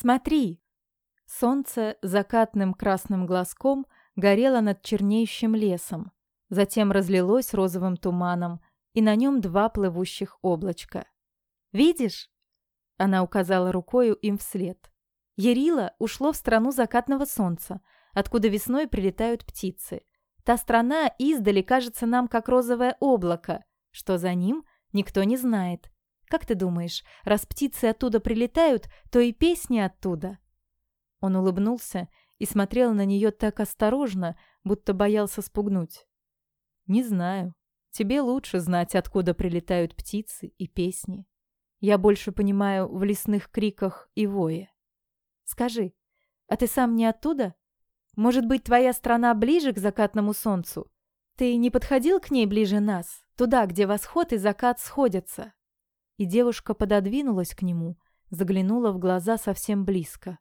Смотри!» Солнце закатным красным глазком горело над чернеющим лесом, затем разлилось розовым туманом, и на нем два плывущих облачка. «Видишь?» Она указала рукой им вслед. Ерила ушло в страну закатного солнца, откуда весной прилетают птицы. Та страна издали кажется нам как розовое облако, что за ним никто не знает. Как ты думаешь, раз птицы оттуда прилетают, то и песни оттуда?» Он улыбнулся и смотрел на нее так осторожно, будто боялся спугнуть. «Не знаю. Тебе лучше знать, откуда прилетают птицы и песни. Я больше понимаю в лесных криках и вое. Скажи, а ты сам не оттуда? Может быть, твоя страна ближе к закатному солнцу? Ты не подходил к ней ближе нас, туда, где восход и закат сходятся?» и девушка пододвинулась к нему, заглянула в глаза совсем близко.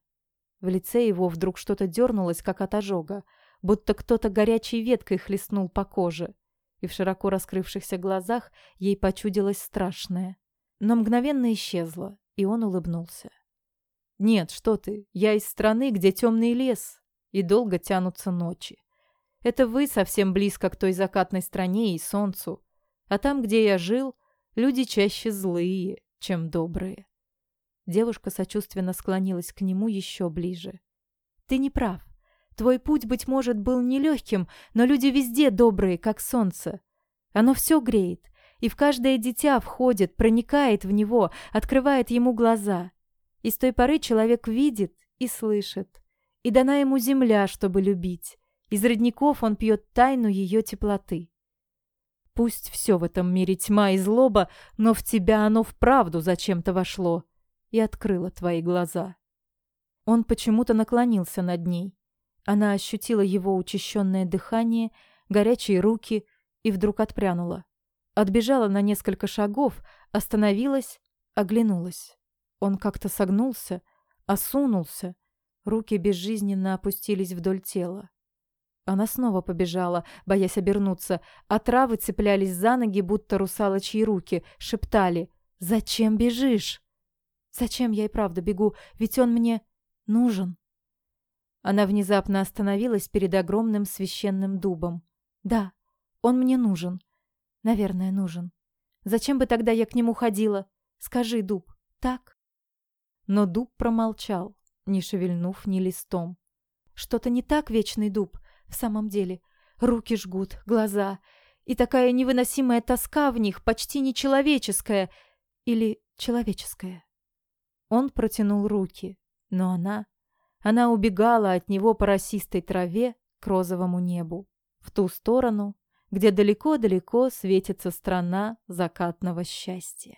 В лице его вдруг что-то дернулось, как от ожога, будто кто-то горячей веткой хлестнул по коже, и в широко раскрывшихся глазах ей почудилось страшное. Но мгновенно исчезло, и он улыбнулся. «Нет, что ты, я из страны, где темный лес, и долго тянутся ночи. Это вы совсем близко к той закатной стране и солнцу, а там, где я жил, — Люди чаще злые, чем добрые. Девушка сочувственно склонилась к нему еще ближе. «Ты не прав. Твой путь, быть может, был нелегким, но люди везде добрые, как солнце. Оно все греет, и в каждое дитя входит, проникает в него, открывает ему глаза. И с той поры человек видит и слышит. И дана ему земля, чтобы любить. Из родников он пьет тайну ее теплоты. Пусть все в этом мире тьма и злоба, но в тебя оно вправду зачем-то вошло и открыло твои глаза. Он почему-то наклонился над ней. Она ощутила его учащенное дыхание, горячие руки и вдруг отпрянула. Отбежала на несколько шагов, остановилась, оглянулась. Он как-то согнулся, осунулся, руки безжизненно опустились вдоль тела. Она снова побежала, боясь обернуться, а травы цеплялись за ноги, будто русалочьи руки, шептали «Зачем бежишь?» «Зачем я и правда бегу? Ведь он мне нужен». Она внезапно остановилась перед огромным священным дубом. «Да, он мне нужен. Наверное, нужен. Зачем бы тогда я к нему ходила? Скажи, дуб, так?» Но дуб промолчал, не шевельнув ни листом. «Что-то не так, вечный дуб?» В самом деле, руки жгут, глаза. И такая невыносимая тоска в них, почти нечеловеческая. Или человеческая. Он протянул руки, но она... Она убегала от него по росистой траве к розовому небу. В ту сторону, где далеко-далеко светится страна закатного счастья.